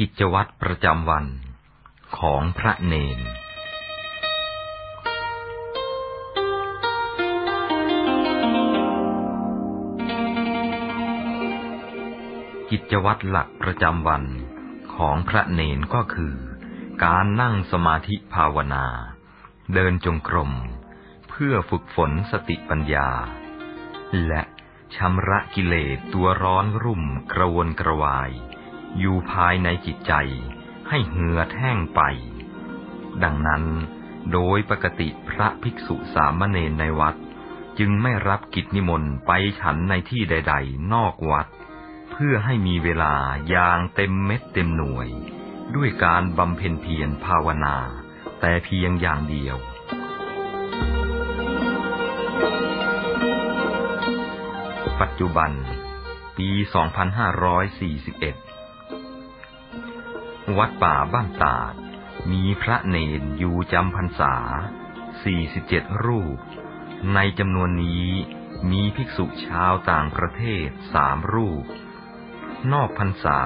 กิจวัตรประจำวันของพระเนน กิจวัตรหลักประจำวันของพระเนนก็คือ การนั่งสมาธิภาวนา เดินจงกรม เพื่อฝึกฝนสติปัญญา และชำระกิเลสตัวร้อนรุ่มกระวนกระวาย อยู่ภายในจิตใจให้เหือดแห้งไป ดังนั้นโดยปกติพระภิกษุสามเณรในวัด จึงไม่รับกิจนิมนต์ไปฉันในที่ใด ๆ นอกวัด เพื่อให้มีเวลาอย่างเต็มเม็ดเต็มหน่วย ด้วยการบำเพ็ญเพียรภาวนา แต่เพียงอย่างเดียว ปัจจุบัน ปี 2541 วัดป่าบ้านตาด มีพระเนนอยู่จำพรรษา 47 รูป ในจำนวนนี้มีภิกษุชาวต่างประเทศสามรูป นอกพรรษา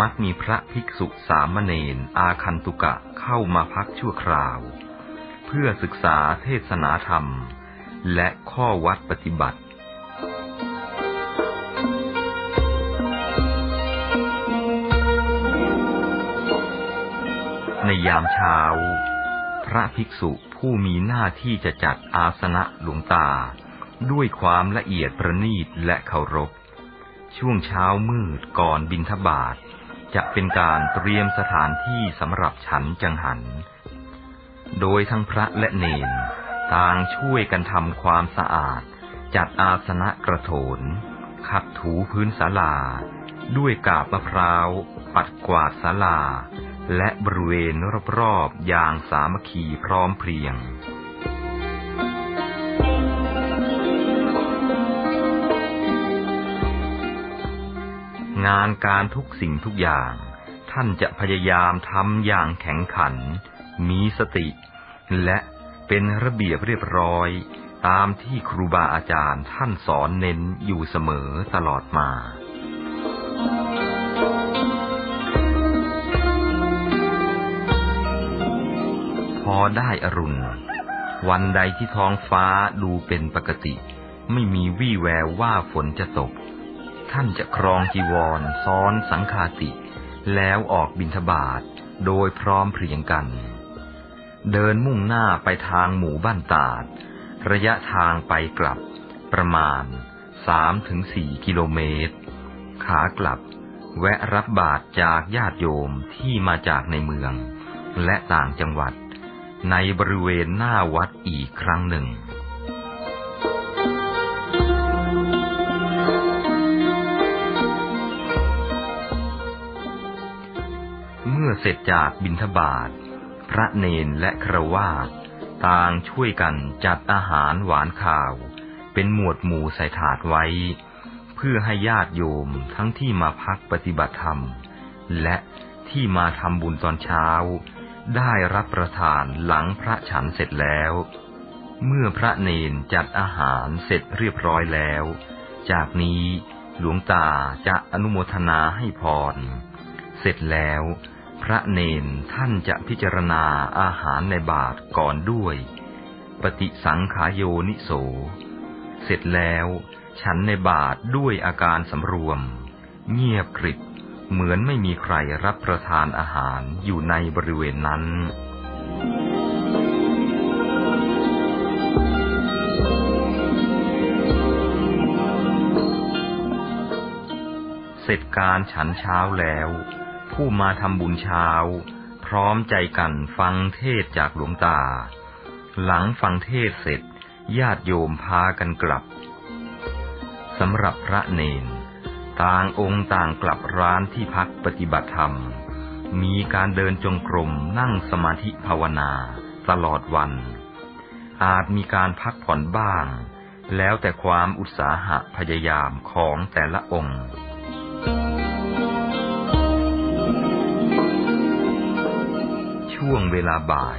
มักมีพระภิกษุสามเณรอาคันตุกะเข้ามาพักชั่วคราว เพื่อศึกษาเทศนาธรรม และข้อวัดปฏิบัติ ในยามเช้า พระภิกษุผู้มีหน้าที่จะจัดอาสนะหลวงตา ด้วยความละเอียดประณีตและเคารพ ช่วงเช้ามืดก่อนบินทบาทจะเป็นการเตรียมสถานที่สำหรับฉันจังหัน โดยทั้งพระและเนนต่างช่วยกันทำความสะอาด จัดอาสนะกระโถน ขัดถูพื้นศาลา ด้วยกาบมะพร้าว ปัดกวาดศาลา และบริเวณรอบๆอย่างสามัคคีพร้อมเพรียง งานการทุกสิ่งทุกอย่าง ท่านจะพยายามทำอย่างแข็งขัน มีสติ และเป็นระเบียบเรียบร้อย ตามที่ครูบาอาจารย์ท่านสอนเน้นอยู่เสมอตลอดมา อได้อรุณ วันใดที่ท้องฟ้าดูเป็นปกติ ไม่มีวี่แววว่าฝนจะตก ท่านจะครองจีวร ซ้อนสังคาติ แล้วออกบิณฑบาตโดยพร้อมเพรียงกัน เดินมุ่งหน้าไปทางหมู่บ้านตาด ระยะทางไปกลับ ประมาณสามถึงสี่กิโลเมตร ขากลับ แวะรับบาตรจากญาติโยมที่มาจากในเมือง และต่างจังหวัด ในบริเวณหน้าวัดอีกครั้งหนึ่ง เมื่อเสร็จจากบิณฑบาต พระเนนและครวาสต่างช่วยกันจัดอาหารหวานข่าว เป็นหมวดหมู่ใส่ถาดไว้ เพื่อให้ญาติโยมทั้งที่มาพักปฏิบัติธรรม และที่มาทำบุญตอนเช้า ได้รับประทานหลังพระฉันเสร็จแล้ว เมื่อพระเนนจัดอาหารเสร็จเรียบร้อยแล้ว จากนี้หลวงตาจะอนุโมทนาให้พร เสร็จแล้ว พระเนนท่านจะพิจารณาอาหารในบาทก่อนด้วย ปฏิสังขายโยนิโส เสร็จแล้ว ฉันในบาทด้วยอาการสำรวม เงียบกริบ เหมือนไม่มีใครรับประทานอาหารอยู่ในบริเวณนั้น เสร็จการฉันเช้าแล้ว ผู้มาทำบุญเช้า พร้อมใจกันฟังเทศจากหลวงตา หลังฟังเทศเสร็จญาติโยมพากันกลับสำหรับพระเนน ต่างองค์ต่างกลับร้านที่พักปฏิบัติธรรม มีการเดินจงกรมนั่งสมาธิภาวนา ตลอดวัน อาจมีการพักผ่อนบ้าง แล้วแต่ความอุตสาหะพยายามของแต่ละองค์ช่วงเวลาบ่าย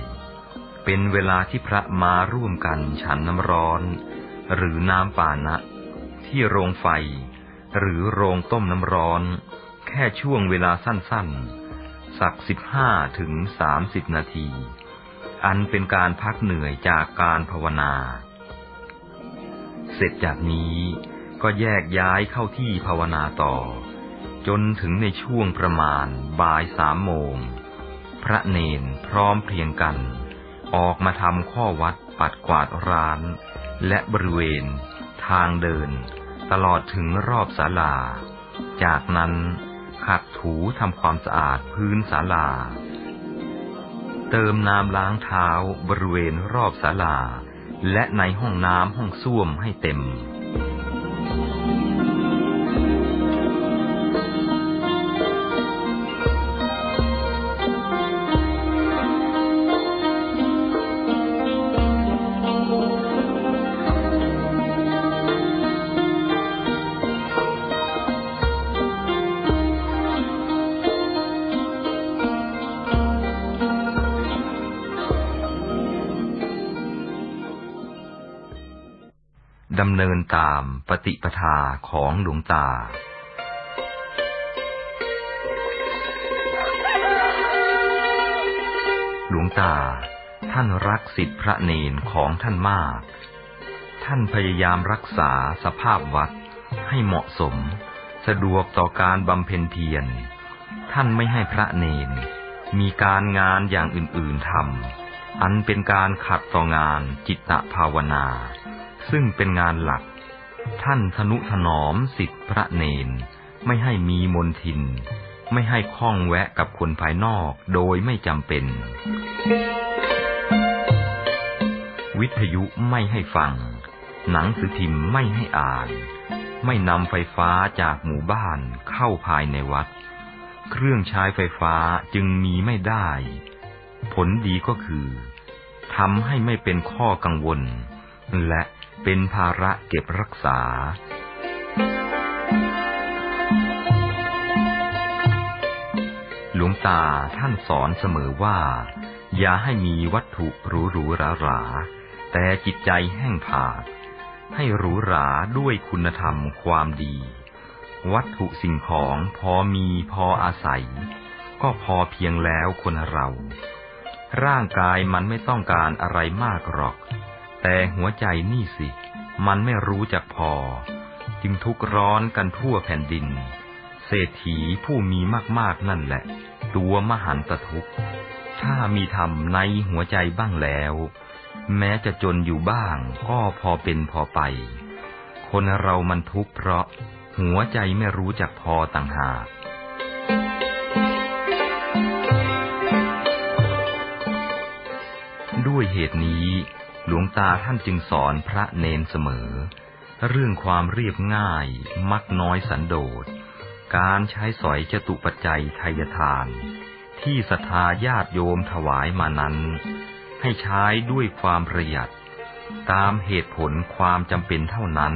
เป็นเวลาที่พระมาร่วมกันฉันน้ำร้อน หรือน้ำปานะ ที่โรงไฟ หรือโรงต้มน้ำร้อน แค่ช่วงเวลาสั้นๆ สักสิบห้าถึงสามสิบนาที อันเป็นการพักเหนื่อยจากการภาวนา เสร็จจากนี้ก็แยกย้ายเข้าที่ภาวนาต่อ จนถึงในช่วงประมาณบ่ายสามโมง พระเนนพร้อมเพรียงกัน ออกมาทำข้อวัดปัดกวาดร้าน และบริเวณ ทางเดิน ตลอดถึงรอบศาลา จากนั้นขัดถูทำความสะอาดพื้นศาลา เติมน้ำล้างเท้าบริเวณรอบศาลา และในห้องน้ำห้องส้วมให้เต็ม ดำเนินตามปฏิปทาของหลวงตา หลวงตา ท่านรักสิทธิพระเนนของท่านมาก ท่านพยายามรักษาสภาพวัดให้เหมาะสม สะดวกต่อการบำเพ็ญเพียร ท่านไม่ให้พระเนน มีการงานอย่างอื่นๆทำอันเป็นการขัดต่องานจิตตภาวนา ซึ่งเป็นงานหลัก ท่านทนุถนอมสิทธิพระเนน ไม่ให้มีมนทิน ไม่ให้ข้องแวะกับคนภายนอกโดยไม่จำเป็น วิทยุไม่ให้ฟัง หนังสือพิมพ์ไม่ให้อ่าน ไม่นำไฟฟ้าจากหมู่บ้านเข้าภายในวัด เครื่องใช้ไฟฟ้าจึงมีไม่ได้ ผลดีก็คือทำให้ไม่เป็นข้อกังวล และ เป็นภาระเก็บรักษา หลวงตาท่านสอนเสมอว่า อย่าให้มีวัตถุหรูหรูหราหราแต่จิตใจแห้งผาก ให้หรูหราด้วยคุณธรรมความดี วัตถุสิ่งของพอมีพออาศัย ก็พอเพียงแล้วคนเรา ร่างกายมันไม่ต้องการอะไรมากหรอก แต่หัวใจนี่สิ มันไม่รู้จักพอ จึงทุกร้อนกันทั่วแผ่นดิน เศรษฐีผู้มีมากๆนั่นแหละ ตัวมหันตทุกข์ ถ้ามีธรรมในหัวใจบ้างแล้ว แม้จะจนอยู่บ้างก็พอเป็นพอไป คนเรามันทุกข์เพราะหัวใจไม่รู้จักพอต่างหากด้วยเหตุนี้ หลวงตาท่านจึงสอนพระเนนเสมอ เรื่องความเรียบง่าย มักน้อยสันโดษ การใช้สอยจตุปัจจัยทายทาน ที่ศรัทธาญาติโยมถวายมานั้น ให้ใช้ด้วยความประหยัด ตามเหตุผลความจำเป็นเท่านั้น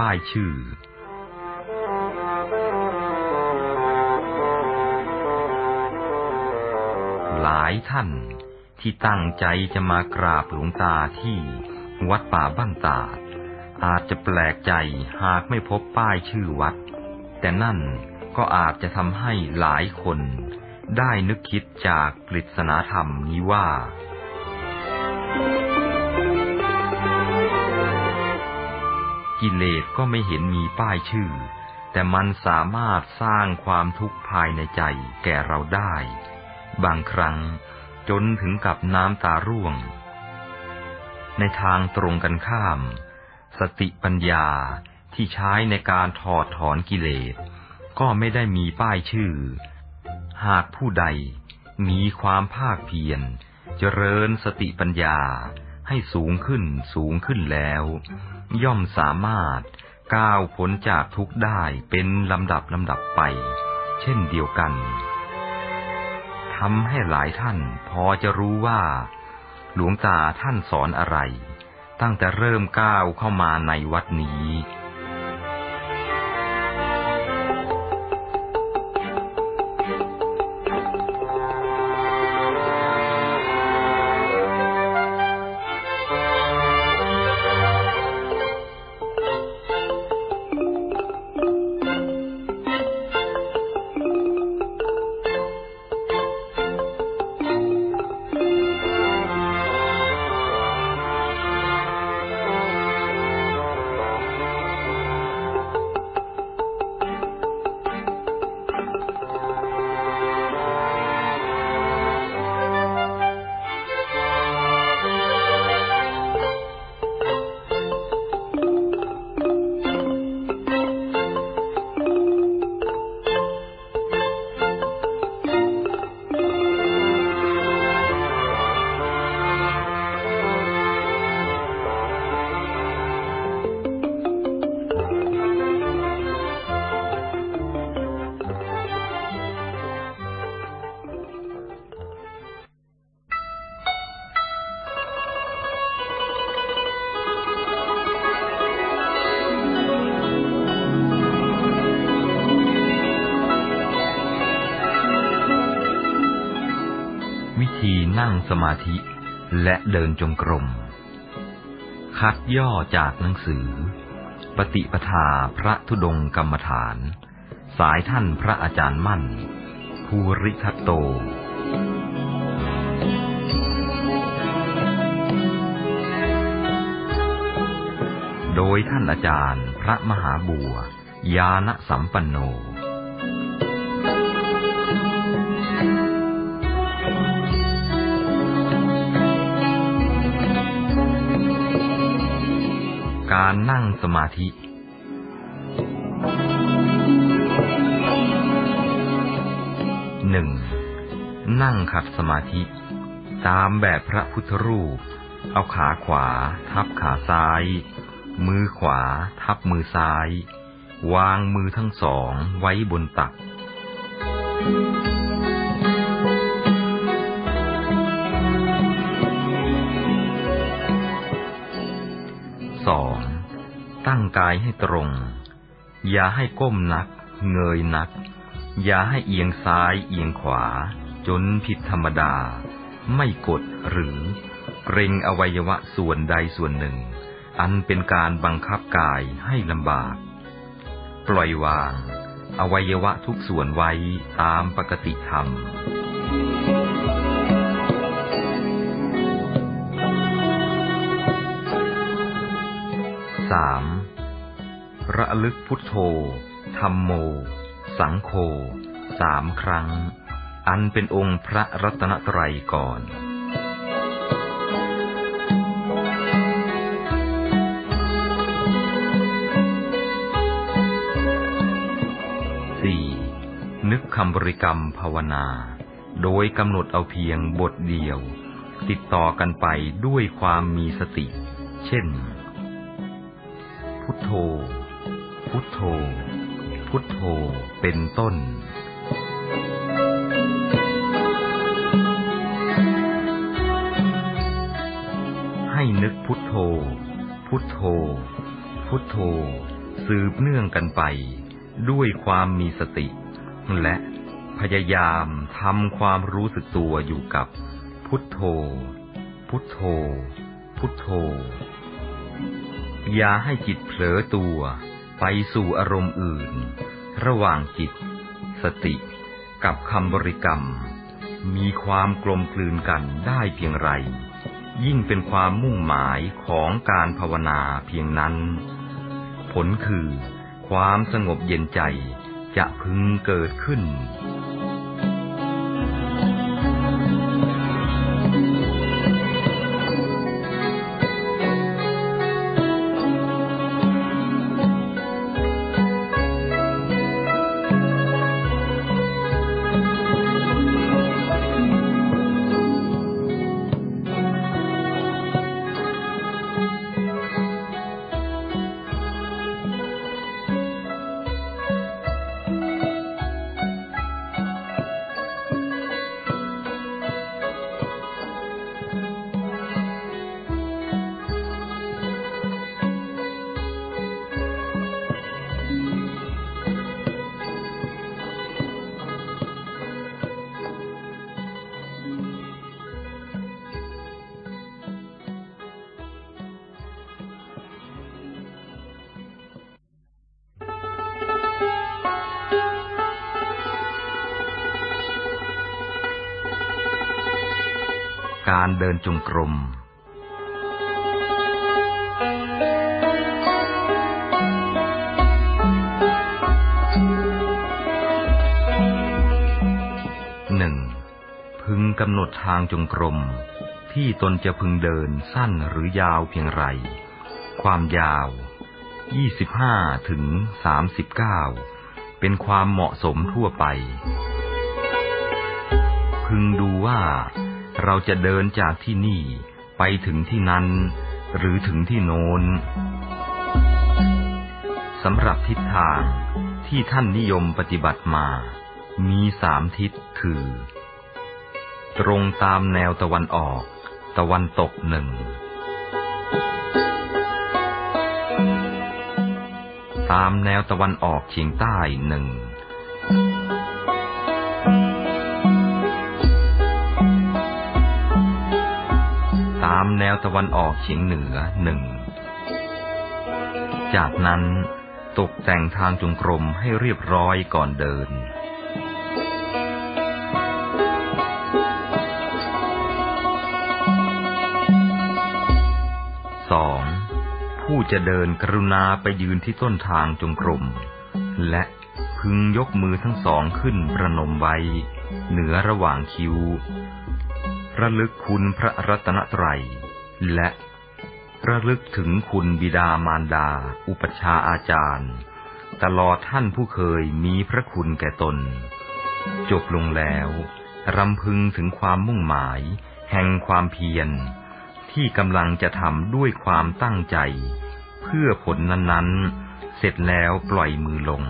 ป้ายชื่อ หลายท่านที่ตั้งใจจะมากราบหลวงตาที่วัดป่าบ้านตาดอาจจะแปลกใจหากไม่พบป้ายชื่อวัด แต่นั่นก็อาจจะทำให้หลายคนได้นึกคิดจากปริศนาธรรมนี้ว่า กิเลสก็ไม่เห็นมีป้ายชื่อ แต่มันสามารถสร้างความทุกข์ภายในใจแก่เราได้ บางครั้งจนถึงกับน้ำตาร่วง ในทางตรงกันข้าม สติปัญญาที่ใช้ในการถอดถอนกิเลส ก็ไม่ได้มีป้ายชื่อ หากผู้ใดมีความภาคเพียรเจริญสติปัญญาให้สูงขึ้นสูงขึ้นแล้ว ย่อมสามารถก้าวพ้นจากทุกข์ได้เป็นลำดับลำดับไป เช่นเดียวกันทำให้หลายท่านพอจะรู้ว่า หลวงตาท่านสอนอะไร ตั้งแต่เริ่มก้าวเข้ามาในวัดนี้ มาธิ และเดินจงกรม คัดย่อจากหนังสือ ปฏิปทาพระธุดงกรรมฐาน สายท่านพระอาจารย์มั่น ภูริทัตโตโดยท่านอาจารย์พระมหาบัวยานสัมปันโน การนั่งสมาธิ หนึ่ง นั่งขัดสมาธิ ตามแบบพระพุทธรูป เอาขาขวา ทับขาซ้าย มือขวา ทับมือซ้าย วางมือทั้งสองไว้บนตัก ตั้งกายให้ตรง อย่าให้ก้มนัก เงยนัก อย่าให้เอียงซ้ายเอียงขวา จนผิดธรรมดา ไม่กดหรือเกรงอวัยวะส่วนใดส่วนหนึ่ง อันเป็นการบังคับกายให้ลำบาก ปล่อยวาง อวัยวะทุกส่วนไว้ตามปกติธรรมสาม ระลึกพุทโธธรรมโม สังโฆสามครั้ง อันเป็นองค์พระรัตนตรัยก่อนสี่นึกคำบริกรรมภาวนา โดยกำหนดเอาเพียงบทเดียว ติดต่อกันไปด้วยความมีสติ เช่น พุทโธ พุทโธ พุทโธเป็นต้น ให้นึกพุทโธ พุทโธ พุทโธ สืบเนื่องกันไป ด้วยความมีสติ และพยายามทำความรู้สึกตัวอยู่กับ พุทโธ พุทโธ พุทโธ อย่าให้จิตเผลอตัว ไปสู่อารมณ์อื่น ระหว่างจิต สติ กับคำบริกรรม มีความกลมกลืนกันได้เพียงไร ยิ่งเป็นความมุ่งหมายของการภาวนาเพียงนั้น ผลคือ ความสงบเย็นใจจะพึงเกิดขึ้น การเดินจงกรม หนึ่ง พึงกำหนดทางจงกรม ที่ตนจะพึงเดินสั้นหรือยาวเพียงไร ความยาว25ถึง39เป็นความเหมาะสมทั่วไป พึงดูว่า เราจะเดินจากที่นี่ไปถึงที่นั้น หรือถึงที่โน้นสำหรับทิศทางที่ท่านนิยมปฏิบัติมา มีสามทิศคือ ตรงตามแนวตะวันออก ตะวันตกหนึ่งตามแนวตะวันออกเฉียงใต้หนึ่ง ตามแนวตะวันออกเฉียงเหนือหนึ่ง จากนั้นตกแต่งทางจงกรมให้เรียบร้อยก่อนเดิน สอง ผู้จะเดินกรุณาไปยืนที่ต้นทางจงกรม และพึงยกมือทั้งสองขึ้นประนมไว้ เหนือระหว่างคิ้ว ระลึกคุณพระรัตนตรัย และระลึกถึงคุณบิดามารดา อุปชาอาจารย์ ตลอดท่านผู้เคยมีพระคุณแก่ตน จบลงแล้วรำพึงถึงความมุ่งหมาย แห่งความเพียร ที่กำลังจะทำด้วยความตั้งใจ เพื่อผลนั้นๆ เสร็จแล้วปล่อยมือลง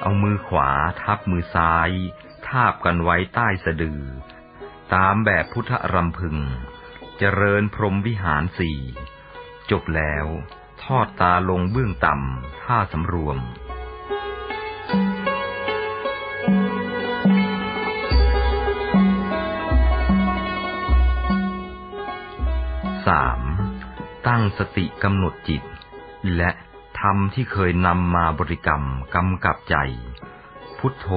เอามือขวาทับมือซ้าย ทาบกันไว้ใต้สะดือ ตามแบบพุทธรำพึง เจริญพรมวิหารสี่จบแล้ว ทอดตาลงเบื้องต่ำท่าสำรวมสามตั้งสติกำหนดจิต และธรรมที่เคยนำมาบริกรรมกำกับใจ พุทโธ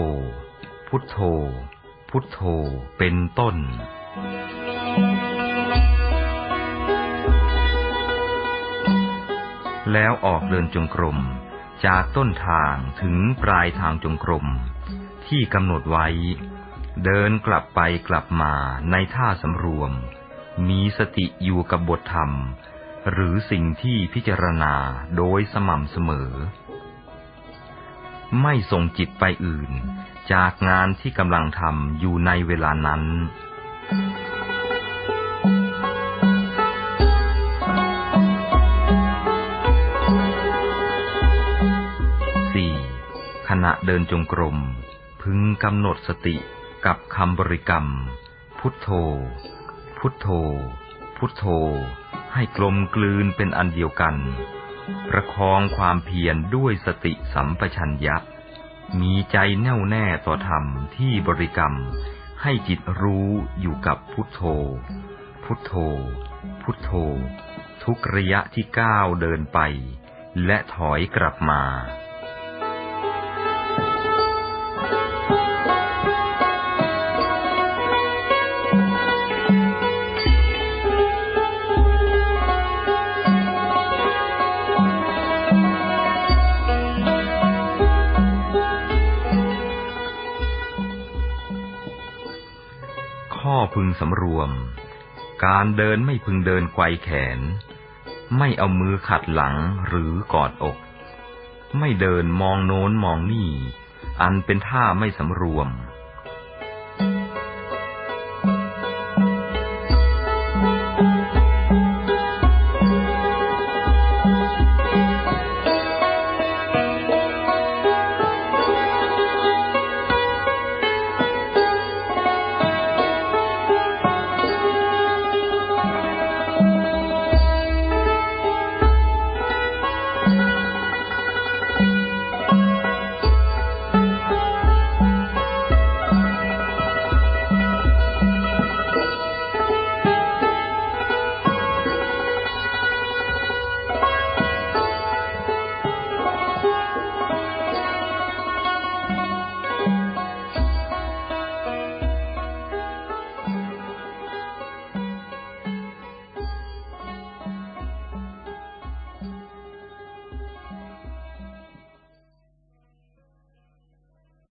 พุทโธ พุทโธ เป็นต้น แล้วออกเดินจงกรม จากต้นทางถึงปลายทางจงกรม ที่กำหนดไว้ เดินกลับไปกลับมาในท่าสำรวม มีสติอยู่กับบทธรรม หรือสิ่งที่พิจารณาโดยสม่ำเสมอ ไม่ส่งจิตไปอื่น จากงานที่กำลังทำอยู่ในเวลานั้นสี่ขณะเดินจงกรม พึงกำหนดสติกับคำบริกรรม พุทโธ พุทโธ พุทโธ ให้กลมกลืนเป็นอันเดียวกัน ประคองความเพียรด้วยสติสัมปชัญญะ มีใจแน่วแน่ต่อธรรมที่บริกรรม ให้จิตรู้อยู่กับพุทโธ พุทโธ พุทโธ ทุกระยะที่ก้าวเดินไป และถอยกลับมา พึงสำรวม การเดินไม่พึงเดินไกวแขน ไม่เอามือขัดหลังหรือกอดอก ไม่เดินมองโน้นมองนี่ อันเป็นท่าไม่สำรวม